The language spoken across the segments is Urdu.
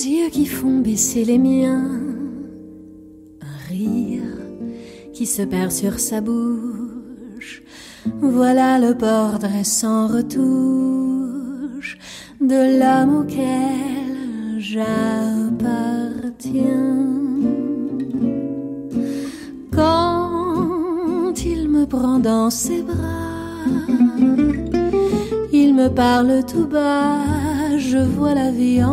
فون بھی میاں کس پیک سب وغ ت پود سے بار ہل ماؤ لو بار والا بھی آ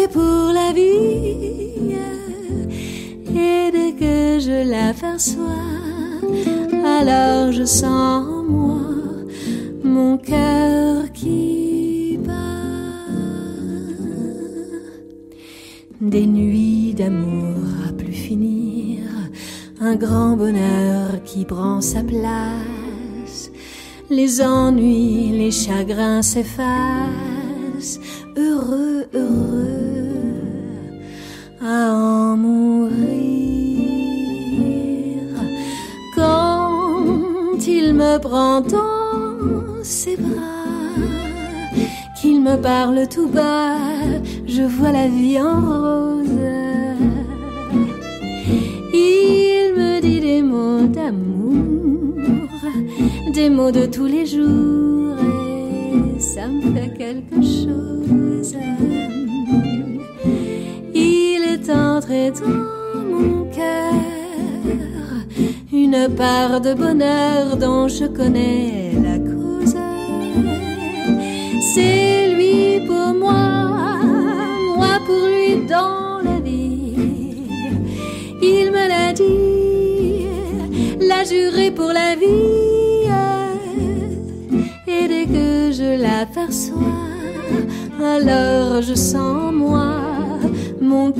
ریندام گنا کپ لگا س کل میں پاگل تھوا روا لا میری ری م تم تھولی پاکنے پوڑی لوگ ہلو رسموا موک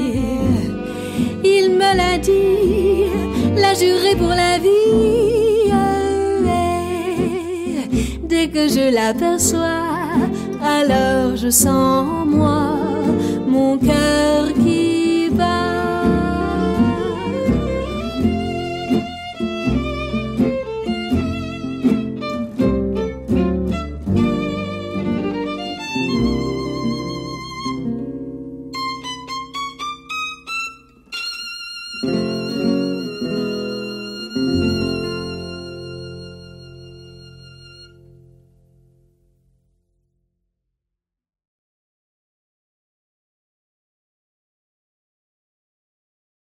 سوا لو